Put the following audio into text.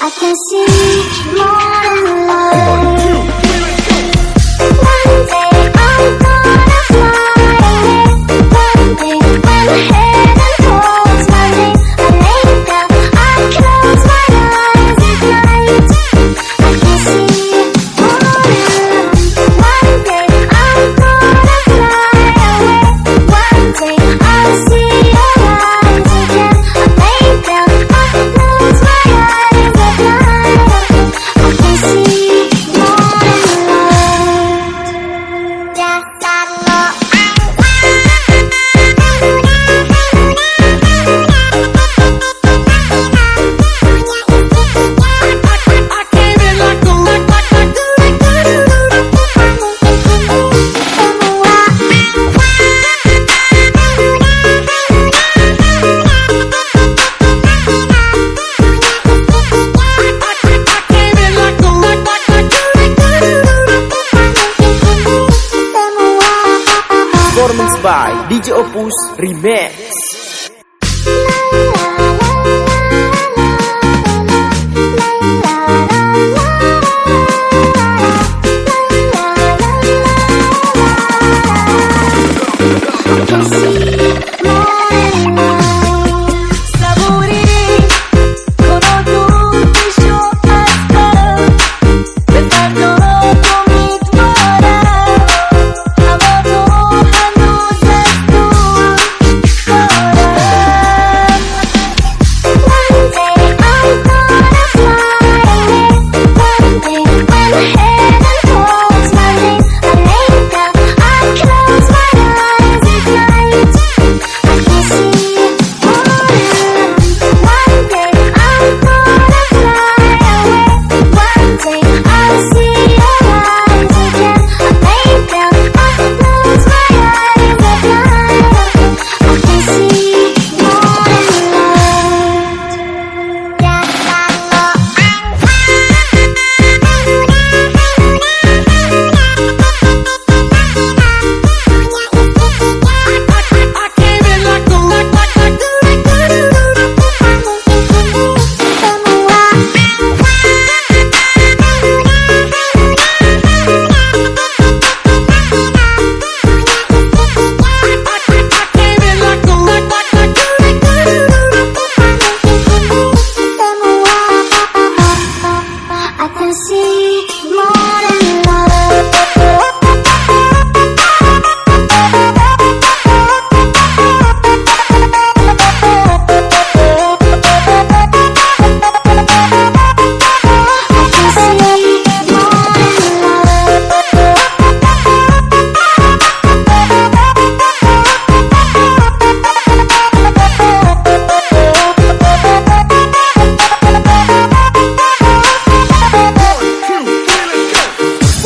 I can see more than love. One, two, three, let's go. One day I'm DJ Opus Remix.